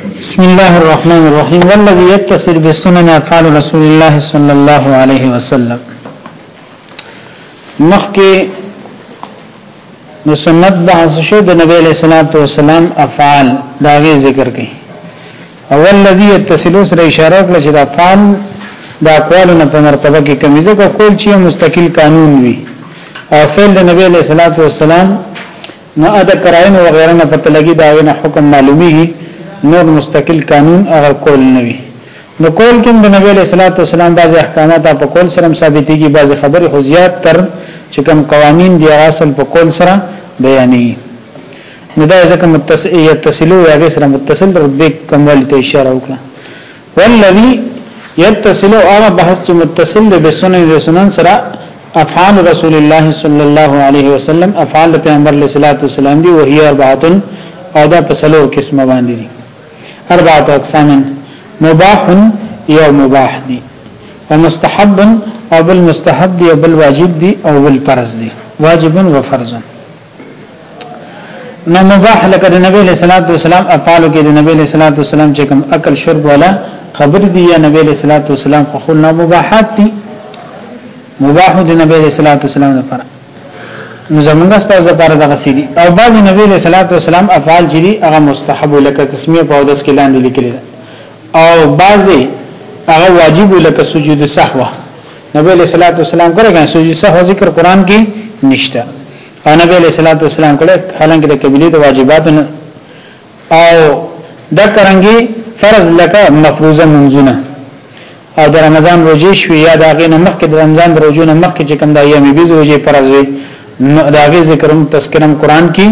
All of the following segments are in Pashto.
بسم الله الرحمن الرحيم والذي يتصل بالسنن افعال رسول الله صلى الله عليه وسلم مخکې نو سنت بحث شو د نبی علیہ الصلوۃ والسلام افعال دا غي ذکر کړي اول الذي يتصل سره اشاره کړل چې دا افعال دا اقوال نه په مرتبه کې کمی ځکه کول چې مستقل قانون وي او فعل د نبی علیہ الصلوۃ والسلام نو ادا کراین وغیره نه پته لګی دا وینه حکم معلومیږي نور مستقل قانون هغه کول نه وی نو کول کوم د نبی علیه الصلاۃ والسلام بعضی احکامات په کول سره ثابتېږي بعضی خبرې خو زیات تر چې کوم قوانین دی اصل په کول سره بیانې نو دا ځکه متصل یا تصلو یا غیر سره متصل رتبه کمول ته اشاره وکړه والذي يتصل او هغه بحث چې متصل دی بسنن د سنن سره افعال رسول الله صلی الله علیه وسلم افعال د پیغمبر علیه الصلاۃ والسلام دی وهي اربعه او دا په څلور قسمه باندې دي اربعه اقسام مباح یو مباح دی او مستحب او بل مستحب دی او بل واجب دی او بل فرض دی واجب و فرض نو مباح لکه د نبی له صلوات و سلام افعال کې د نبی له صلوات و سلام چې کوم عقل شرب ولا خبر دی یا نبی له صلوات و سلام خو خل نو مباحات دي مباح د نبی له صلوات و سلام لپاره نو زمونږ ستاسو لپاره د غسیدي او بعض نبی له صلوات و سلام افعال چې دي هغه مستحب لکه تسمیه په اودس کې لاندې لیکل او بعضي هغه واجب لکه سجود سهوه نبی علیہ الصلوۃ والسلام کړه غن سجود سهو ذکر قران کې نشته او نبی علیہ الصلوۃ والسلام کړه حالانکه د قبله د واجبات نه او د کرنګي فرض لکه مفروضه منځونه او د رمضان روزي شوي یا د هغه نه مخکې د رمضان د روزو نه مخکې چې کوم د ایامي بيز روزي فرض وي نو د هغه ذکرم تذکرم قران کې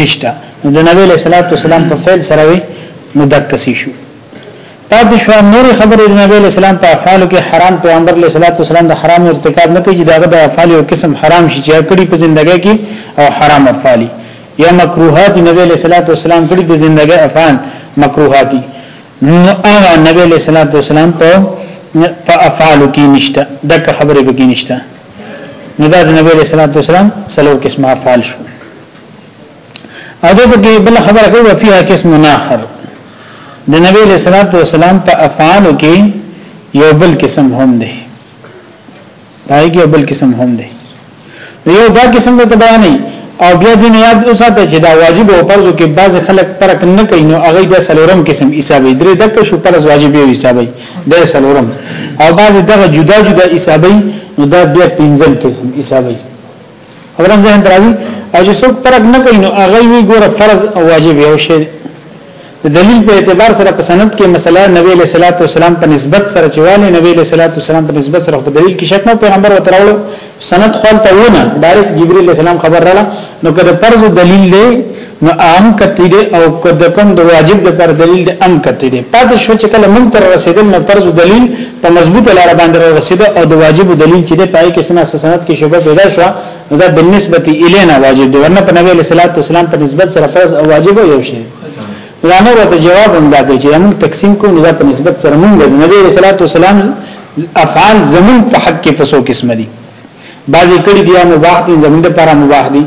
نشته نو د نبی له صلوات والسلام په فعل سره وي مدکسی شو پاتې شو نورې خبرې د نبی اسلام په افعالو کې حرام پیغمبر علیه الصلاۃ والسلام د حرام ارتکاب نه کوي چې داغه د افعال یو قسم حرام شي چې کړي په ژوندۍ کې او حرام افعال یا مکروهات نبی علیه الصلاۃ والسلام کړي د ژوندۍ افعال مکروهات نو هغه نبی علیه الصلاۃ والسلام په په افعالو کې نشته دغه خبرې به کې نشته نو دا د نبی علیه الصلاۃ والسلام څلور قسمه افعال شو او دغه کې بل خبره کوي وفيها قسم اخر د نبی له صلوات و سلام په افعالو کې یو بل قسم هم دی پای کې بل قسم هم دی یو دا قسم ته بیان او بیا دې یاد اوساته چې دا واجب او فرض کې بعض خلک فرق نه کوي نو هغه د سلورم قسم حسابي درې دغه شو فرض واجب یو حسابي د سلورم او بعض دغه جدا جدا حسابي نو دا بیا پنځم قسم حسابي اولم ذهن درازي او چې څوک فرق نه کوي نو هغه وی ګوره فرض او واجب یو شی د دلیل په اعتبار سره په سند کې مسله نبی له صلوات و سلام په نسبت سره چې والي نبی له صلوات و سلام په نسبت سره په دلیل کې شک نه پیغمبر وتراولو سند خپل ته ونه ډایرک جبرئیل السلام خبر رااله نو کله فرض دلیل دی نو عام کتی دی او که د کوم د واجب د پر دلیل دی عام کتی دی پاتې شو چې کله مونږ تر رسیدل نو فرض دلیل په مضبوط لار باندې رسیده او د واجب دلیل چې دی پای کې سنا سند کې شوبه پیدا شو نو دا بالنسبه الینا واجب دی ورنه په نبی صلی الله علیه وسلم په نسبت سره فرض او واجب یو شی دا نو ته جواب هم دا دی چې موږ تقسیم کوو دا په نسبت سره موږ د نبی صلی الله علیه وسلم افعال زمون په حق کې پسو قسم دي بعضی کړي دي مباح دي زمون لپاره مباح دي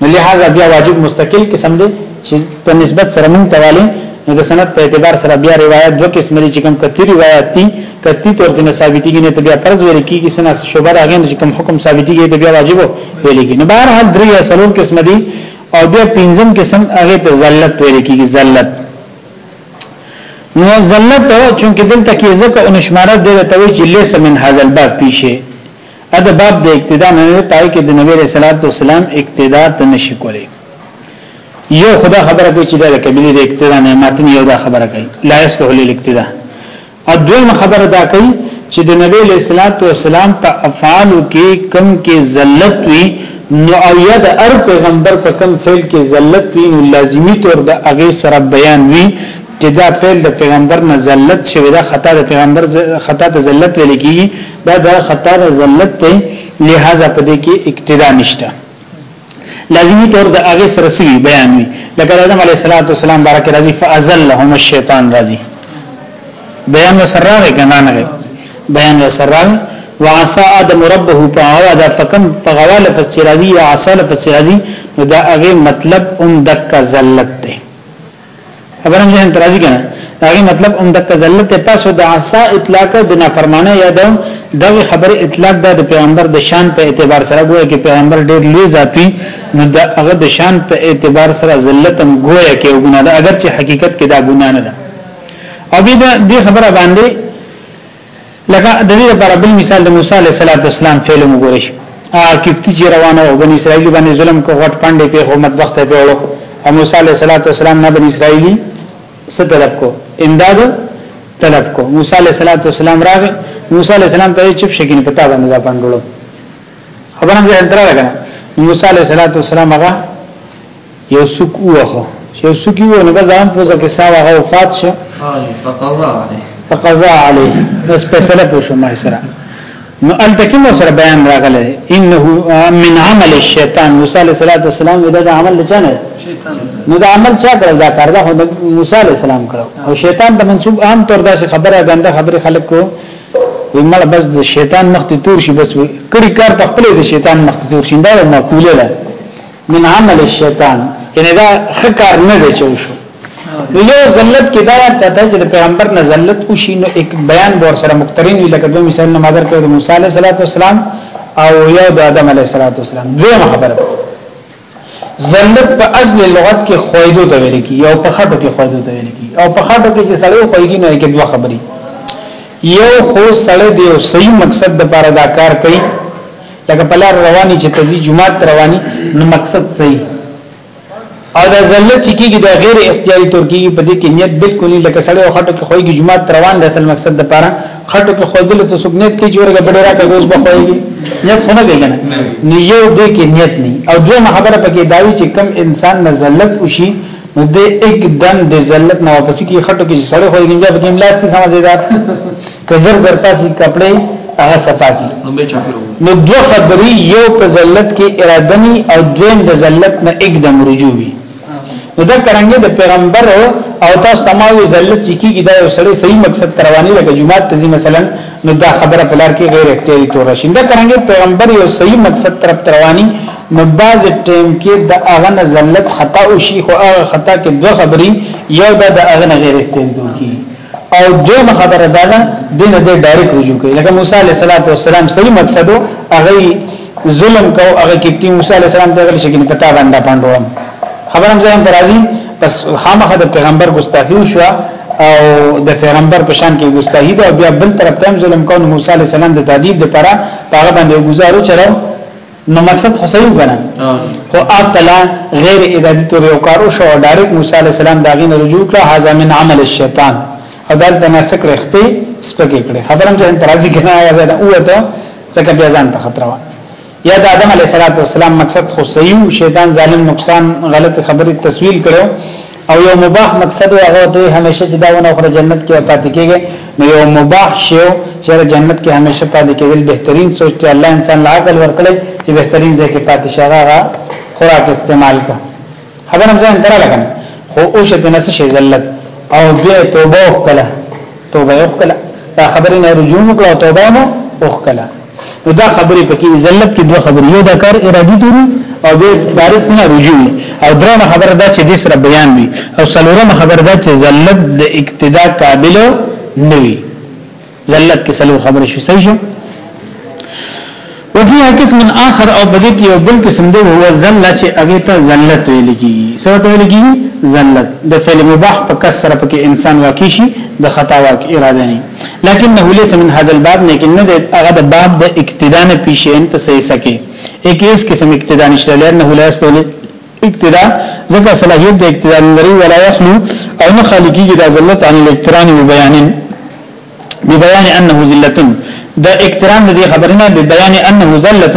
نو لہذا بیا واجب مستقل قسم دی چې په نسبت سره مونږ تواله نو د سند په اعتبار سره بیا روایت دوه قسم لري چې کوم کتی روایت دي کتی تور دنه ثابتيږي نه ته بیا فرض ویل کیږي سنا شوبه راغی چې کوم حکم ثابتيږي ته بیا واجب ویل کیږي نو بهر حال درې یا څلور قسم دي او بیا پنځم قسم هغه ته ذلت ویل کیږي ذلت نو ذلت چونکه دلته کې ځکه ان شمارت دی ته وی چې لیس من هاذ الباب پیشه ا د باب د اقتدا نه نه پای کې د نبی علیہ الصلوۃ والسلام اقتدا ته نشي کولی یو خدا خبره کوي چې د کبیره د اقتدا نه ماتن یو دا خبره کوي لا یصلح للاقتدا او دویم خبره دا کوي چې د نبی له صلوات و سلام په افعالو کې کم کې ذلت وي نو او یا د هر پیغمبر په کم فعل کې ذلت وي نو لازمی طور د هغه سره بیان وي چې دا فعل د پیغمبر نه ذلت شوی دا خطا د پیغمبر خطا ته ذلت ویل کیږي دا دا خطا د ذلت ته لہذا په دې کې اقتدا نشته لازمی طور د هغه سره سوي بیان وي لکه آدم علیه السلام بارک راضی فازلهم الشیطان راضی بیان وسره راغی کنه نه بیان وسره راغی وعصى ادم ربه فغوا دا فکم فغوا لفظ چرازی یا عصا لفظ چرازی نو دا هغه مطلب هم دک ذلت خبرم ځان ترازی کنه هغه مطلب هم د کذلت پاسو د عصا اطلاق د نافرمانه یادو دغه خبر اطلاق د پیغمبر د شان په اعتبار سره ګویا کې پیغمبر ډېر لوی ذاتی نو د هغه د شان په اعتبار سره ذلت هم ګویا کې ګناه ده اگر چې حقیقت کې دا ګناه نه ده او بیا د خبره باندې لکه د دې لپاره بل مثال د موسی علیه السلام فعل وګورئ هغه کیفتی چې روانه او بنی اسرائیل باندې ظلم کو غټ پاندې په حکومت وخت په وړو او موسی علیه السلام نه بنی اسرائیلی څه طلب کو امداد طلب کو موسی علیه السلام راغ موسی علیه السلام ته چپ شګین پتا باندې دا پاندړو خبره دې انتره لګا موسی علیه السلام هغه یو سوک اوخو چې یو سوک یو نو بس هم پوزه کې ساوه هغه وفات شو فقضا علی فقضا علی بس فیصله کو شو ما سره نو التکم سره بیان راغله انه من عمل الشیطان موسی علیہ السلام دا عمل لچانه شیطان نو دا عمل چا کړل دا کار دا موسی علی السلام کړو او شیطان ته منسوب عام طور دا خبره غنده خبره خلک کو ویمل بس د شیطان مخ ته تور شي بس کړي کار په خپل د شیطان مخ ته تور شي دا معقوله ده من عمل الشیطان یعنی دا خکار نه دی چې وشو یو ذلت کې دا یاد ساته چې پیغمبر نه ذلت وشي نو یک بیان ور سره مقترن وی لکه دوه مثال نه مادر کړو موسی علیه السلام او یو د آدم علیه السلام دوه خبره ذلت په اصل لغت کې خویدو ته ویل کی یو په خټو کې خویدو ته ویل کی او په خټو کې چې سړی خویږي نو کې دوه خبرې یو خو سړی دی او صحیح مقصد د پاره دا کار کوي لکه پلار رواني چې تزي جمعات رواني نو مقصد صحیح او دا ذلت چې کیږي دا غیر اختیاري تور کیږي په دې کې نیت بالکل نه لکه سړی خټو کې خوېږي جمعات روان د اصل مقصد د پاره خټو کې خوېدل ته څوک نیت کې جوړګه بډې راکې اوس به خوېږي نیت خونه کوي کنه نو یو دې کې نیت نه او دوه خبره پکې داوي چې کم انسان نه ذلت وشي نو دې یک دم د ذلت نه واپس کی خټو کې سړی خو ګنجا په کیم لاستي خمه زیدار کزر زر پاسي کپڑے هغه صفا کی نو دو خبري یو په ذلت کې اراده ني او دویم د ذلت نه یک دم رجوع وي نو دا کرانګي د پیغمبر او تاسو تماوي ذلت چې کیږي دا یو سړی صحیح مقصد تروانی لکه جمعه تزي مثلا نو دا خبره پلار کې غیر اختیاري تور شي دا کرانګي پیغمبر یو صحیح مقصد طرف تروانی نو باز ټیم کې د هغه نه زلت خطا او شي خو هغه خطا کې دوه خبري یو دا د هغه نه غیر استندو کی او دوه خبره دا ده دینه د ډایرک رجوع کوي لکه موسی علیه السلام صحیح مقصد او هغه ظلم کو هغه کې موسی علیه السلام ته غل شي کې پتا باندې پاندوم خبرم ځان درازي بس خامخه د پیغمبر ګستاخی شو او د پیغمبر په شان کې ګستاهی ده بیا بل طرف ته ظلم کول موسی علی السلام د تعذيب لپاره هغه باندې گزارو چرو نو مقصد خو صحیح کنه خو اپلا غیر ارادي تور یو کار او شو ډایرک موسی علی السلام داغه نه رجوع کړه هاذا من عمل الشیطان او دل د نسک رخپې سپکې کړې خبرم چې ترازی کنه یا زه اوته ځکه بیا ځان ته خطر و یا د آدم علی السلام مقصد خو صحیح شیطان ظالم نقصان غلط خبره تسویل کړو او یو مباح مقصد او هغه ته همیشه چې دا ونه خره جنت کې پاتې کېږي نو یو مباح شی چې جنت کې همیشه پاتې کېدل بهترین سوچ چې الله انسان لا عقل ورکړي چې بهترین ځای کې پاتې شي هغه خوراک استعمال کا خبر هم ځان تر لګنه خو او شه بنس شي ذلت او بیا توبه وکړه توبه وکړه دا خبرې نه رجوع وکړه توبه مو وکړه نو دا خبرې پکې ذلت کې دوه خبرې یو دا کار ارادي توري او به تاریخ نه رجوع او درنه خبره دا چې د سره بیان وي او سلورمه خبره دا چې ذلت د اقتدا قابل نه وي ذلت کې سلور خبره شي صحیح شو وفي قسم اخر او بده کې یو بل قسم دی هو ذلت چې هغه ته ذلت ویل کی سره ته ویل کی ذلت د فعل مباح په کسر پکې انسان واقع شي د خطا واقع اراده نه لكنه ليس من هذا الباب لیکن نه هغه د باب د اقتدا نه پیشین په صحیح سکه یک اس قسم اقتدا نشته لانه لا استول اقتدا ځکه صلاحیت د اقتدا لري ولا يخلو او نه خالی کیږي د ذلت عن الاقتران وبيان ببيان انه ذلت د اقتران د خبرنه ببيان انه ذلت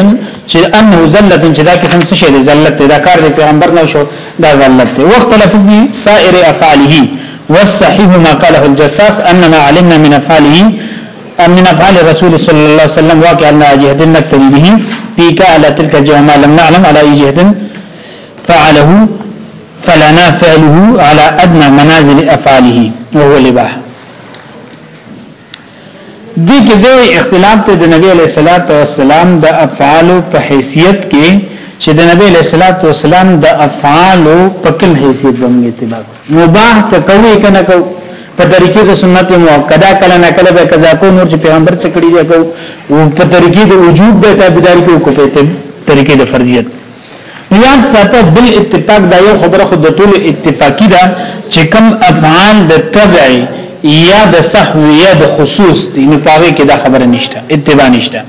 چې انه ذلت چې دا قسم څه شی د ذلت دا کار د پیغمبر نه شو دا ذلت وخت لفظ سائر افعاله والصحيح ما قاله الجساس أن ما علمنا من أفعاله من أفعال الرسول صلى الله عليه وسلم واقع لنا جهد نقتدي به بك على تلك الجهة ما لم نعلم على أي جهد فعله فلنا فعله على أدنى منازل أفعاله وهو الإباحة دې کې د اختلاف ته د نبی علیہ الصلوۃ والسلام د افعالو په حیثیت کې چې د نبی علیہ الصلوۃ والسلام د افعالو په کوم حیثیت باندې اتباع مباح ته کوي کنه کو په طریقې د سنت موقدا کله نه کله به قضا کو نور چې پیغمبر څخه کړی دی کو او په طریقې د وجوب به تابعداري کو په طریقې د فرضیت یاد ساته بل اتفاق دا یو خبره خو د ټول اتفاقی ده چې کم افعال د تبع یا د صحو یا د خصوص دی نو پاره کې دا خبره نشته اتباع نشته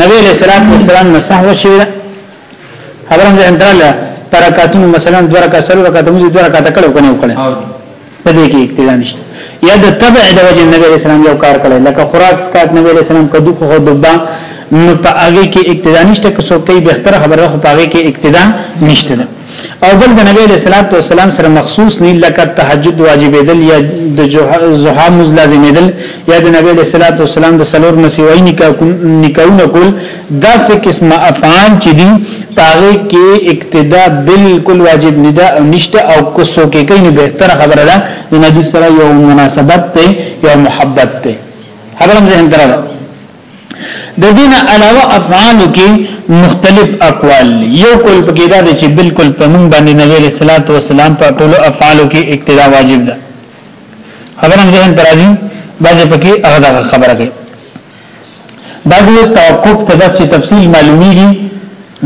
نبی علیہ السلام والسلام نه صحو شوی خبره ده انتراله پرکاتونو مثلا دوه رکعات سره رکعات موږ دوه رکعات کړو کنه وکړو په دې کې اقتدا نشته یا د تبع د وجه نبی علیہ السلام یو کار کړی لکه خوراک سکات نبی علیہ السلام کدو خو دبا نو په هغه کې اقتدا نشته که څوک کوي بهتره خبره خو په هغه کې اقتدا نشته او بل د نبی علیہ الصلوۃ والسلام سره مخصوص نه لکه تهجد واجب دل یا د زوحا مز لازم دل یا د نبی علیہ الصلوۃ والسلام د سلور مسیوی نکاح نکاح کول داسې قسمه افعال چې دي پاغه کې اقتدا بالکل واجب نه ده او نشته او کوسو کې کین بهتره خبره ده د نبی سره یو مناسبت ته یو محبت ته خبرم ذهن درغه د دین علاوه افعال کې مختلف اقوال یو کول پکې دا چې بالکل په مونږ باندې نبی رسول الله صلی الله علیه وسلم په ټولو افعالو کې اقتدا واجب ده خبرم ذهن درازي بعضې پکې هغه خبره کوي بعضی توقف ته بس چې تفصیل معلومیږي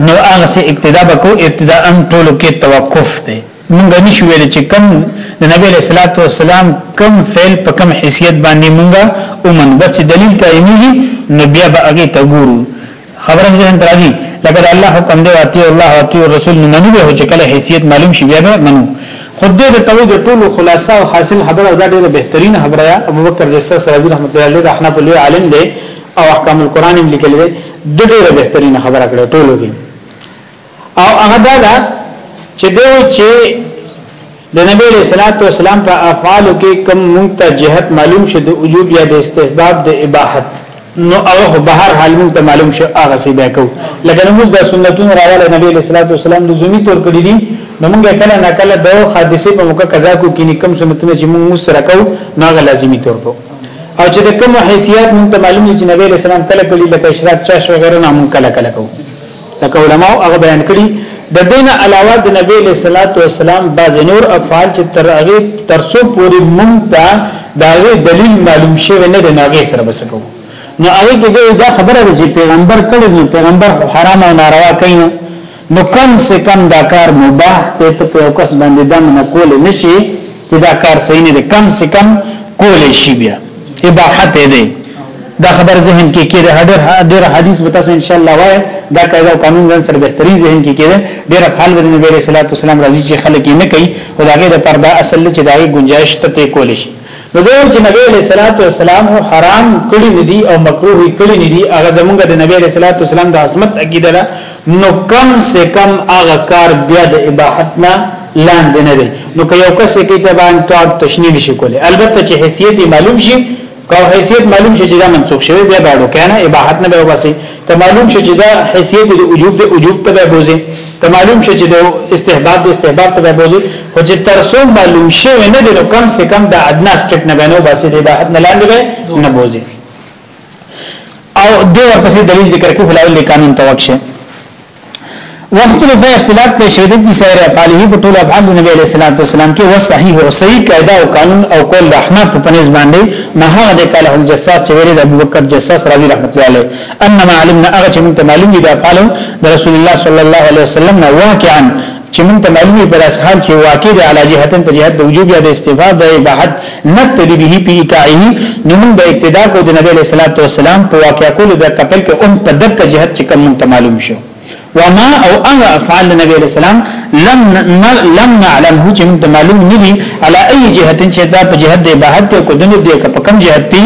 نو هغه سه ابتدا بکو ابتدا ان ټولو کې توقف ته مونږ نشو ویل چې کم د نبی له صلوات و سلام کم فعل په کم حیثیت باندې مونږه اومن بس دلیل قائمي نو بیا به هغه ته ګورو خبره ذهن تراځي لکه د الله حکم دی اتی الله اتی رسول نو منو به چې کله حیثیت معلوم شي بیا به منو خود دې د توې د ټولو خلاصه او حاصل خبره دا ډېره بهترین خبره یا ابو بکر جسس رضی رحمت الله علیه رحمه الله عالم دی او احکام القرآن لیکل دی د ډېره بهترین خبره کړې ټولو کې او هغه دا ده چې دی وی چې د نبی علیہ الصلوۃ والسلام په افعالو کې کم مونږ ته جهت معلوم شه د وجوب یا د استحباب د اباحت نو هغه به هر حال مونږ ته معلوم شه هغه سی به کو لکه موږ د سنتونو راواله نبی علیہ الصلوۃ والسلام د زمي تور کړی دي نو موږ کله نه کله د حادثه په موقع قضا کو کې کم سنتونه چې موږ سره کو نه لازمی تور کو او چې د کوم حیثیت مونږ ته معلوم دي چې نبی علیہ السلام کله کلی لکه اشراق چاش وغیرہ نه مونږ کله کله کو لکه علماء هغه بیان کړي د دین علاوه د نبی له صلوات و سلام باز نور افعال چې تر هغه تر څو پوری مونږ ته دا دلیل معلوم شوی نه دی ناګه سره بسکو نو هغه کې دا خبره ده چې پیغمبر کړي نو پیغمبر حرام او ناروا کوي نو کم سے کم دا کار مباح ته په کس باندې دم نه کول نشي چې دا کار صحیح نه دی کم سے کم کولې شي بیا اباحت دی دا خبر ذهن کې کې ډېر ډېر حدیث به تاسو ان شاء الله وای دا قاعده او قانون ځان سره بهتري ذهن کې کې ډېر حال به نبی رسول الله صلی الله علیه چې خلک نه کوي او داګه د پردا اصل چې دای گنجائش ته کول شي نو دا چې نبی رسول الله والسلام حرام کړی ندي او مکروه کړی ندي هغه زمونږ د نبی رسول الله والسلام د عظمت عقیده نو کم سے کم هغه کار بیا د اباحت نه لاندې نه دی نو که یو کس کې ته باندې تو تشنیل شي کولی البته چې حیثیت معلوم شي که حیثیت معلوم شي چې دا منسوخ شوی بیا باندې کنه اباحت نه به وباسي که معلوم شي چې دا حیثیت د وجوب د وجوب ته به بوزي که معلوم شي چې د استحباب د استحباب ته به بوزي خو چې تر څو معلوم شي نه دی نو کم سے کم د ادنا سټیپ نه بنو باسي د اباحت نه لاندې نه بوزي او دې ورپسې دلیل ذکر کوي فلاول قانون توقشه وخت له اختلاف په شهید کی سیر افعاله په ټول افعال نبی علیہ الصلوۃ والسلام کې وصحیح او صحیح قاعده او قانون او کول د احناف په نسبت باندې ما هغه د کاله الجساس چې ویل د ابوبکر جساس رضی الله عنه علیه انما علمنا هغه چې موږ معلوم دي د افعال د رسول الله صلی الله علیه وسلم نه واقعا چې موږ ته معلومي پر اسحال چې واقع د علا جهتن په جهت د وجوب یا د استفاء د اباحت نقتدی به په اکاعه نو موږ د ابتدا کو د نبی صلی الله علیه وسلم په واقع کول د کپل کې ام په دک جهت چې کوم ته معلوم شو وما او اغا افعال نبی علیہ السلام لم لم نعلمه چې موږ ته معلوم نه دي علا ای جهتن چې دا په جهت د اباحت کو دنه دی په کوم جهت دی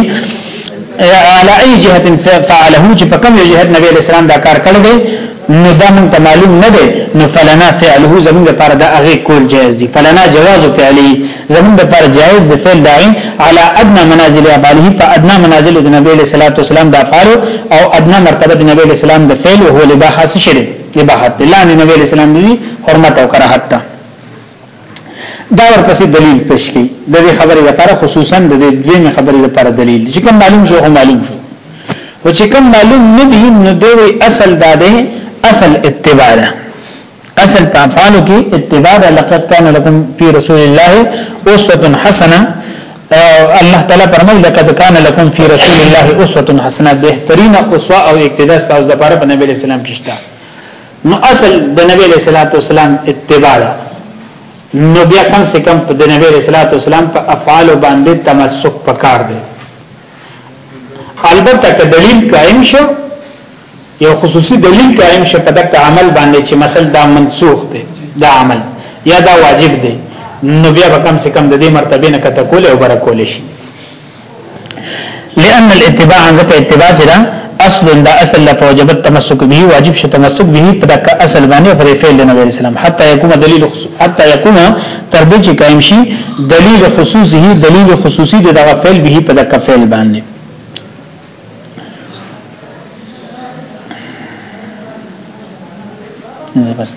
علا ای جهتن فعله چې په کوم جهت نبی علیہ السلام دا کار کړی نو دا مونږ ته معلوم نه دی نو فلنا فعله زمونږ لپاره دا هغه کول جایز دی فلنا جواز فعلی زمونږ لپاره جایز دی فعل دای علی ادنا منازل افعاله په ادنا منازل د نبی له صلوات و سلام د افعال او ادنا مرتبه د نبی له سلام د فعل او هو لباحه شری لباحت لاندې نبی له سلام دی حرمت او کراهت دا ورپسې دلیل پېښ کړي د دې خبرې لپاره خصوصا د دې دویمه خبرې لپاره دلیل چې کوم معلوم شو او معلوم شو او چې کوم معلوم نه دی نو دوی اصل دا دی اصل اتباع ده اصل په افعالو کې اتباع ده لقد كان لكم في رسول الله اسوه حسنه الله تعالی فرمایي لقد كان لكم في رسول الله اسوه حسنه بهترین اسوه او اقتداء تاسو لپاره په نبی اسلام کې شته نو اصل د نبی له صلوات والسلام اتباع ده نو بیا کم سے کم د نبی له صلوات والسلام په افعال باندې تمسک پکار دی البته که دلیل قائم شو یو خصوصي دلیل قائم شو په دغه عمل باندې چې مثلا دا منسوخ دی دا عمل یا دا واجب دی نو بیا کم سے کم د دې مرتبه نه کته کول او برکول شي لأن الاتباع ځکه اتباع چې دا اصل دا اصل لا فوجبت تمسک به واجب شي تمسک به په دغه اصل باندې پر فعل د نبی اسلام حتی يكون دلیل حتی يكون تر دې چې قائم شي دلیل خصوصي دلیل خصوصي دغه فعل به په دغه فعل باندې زبست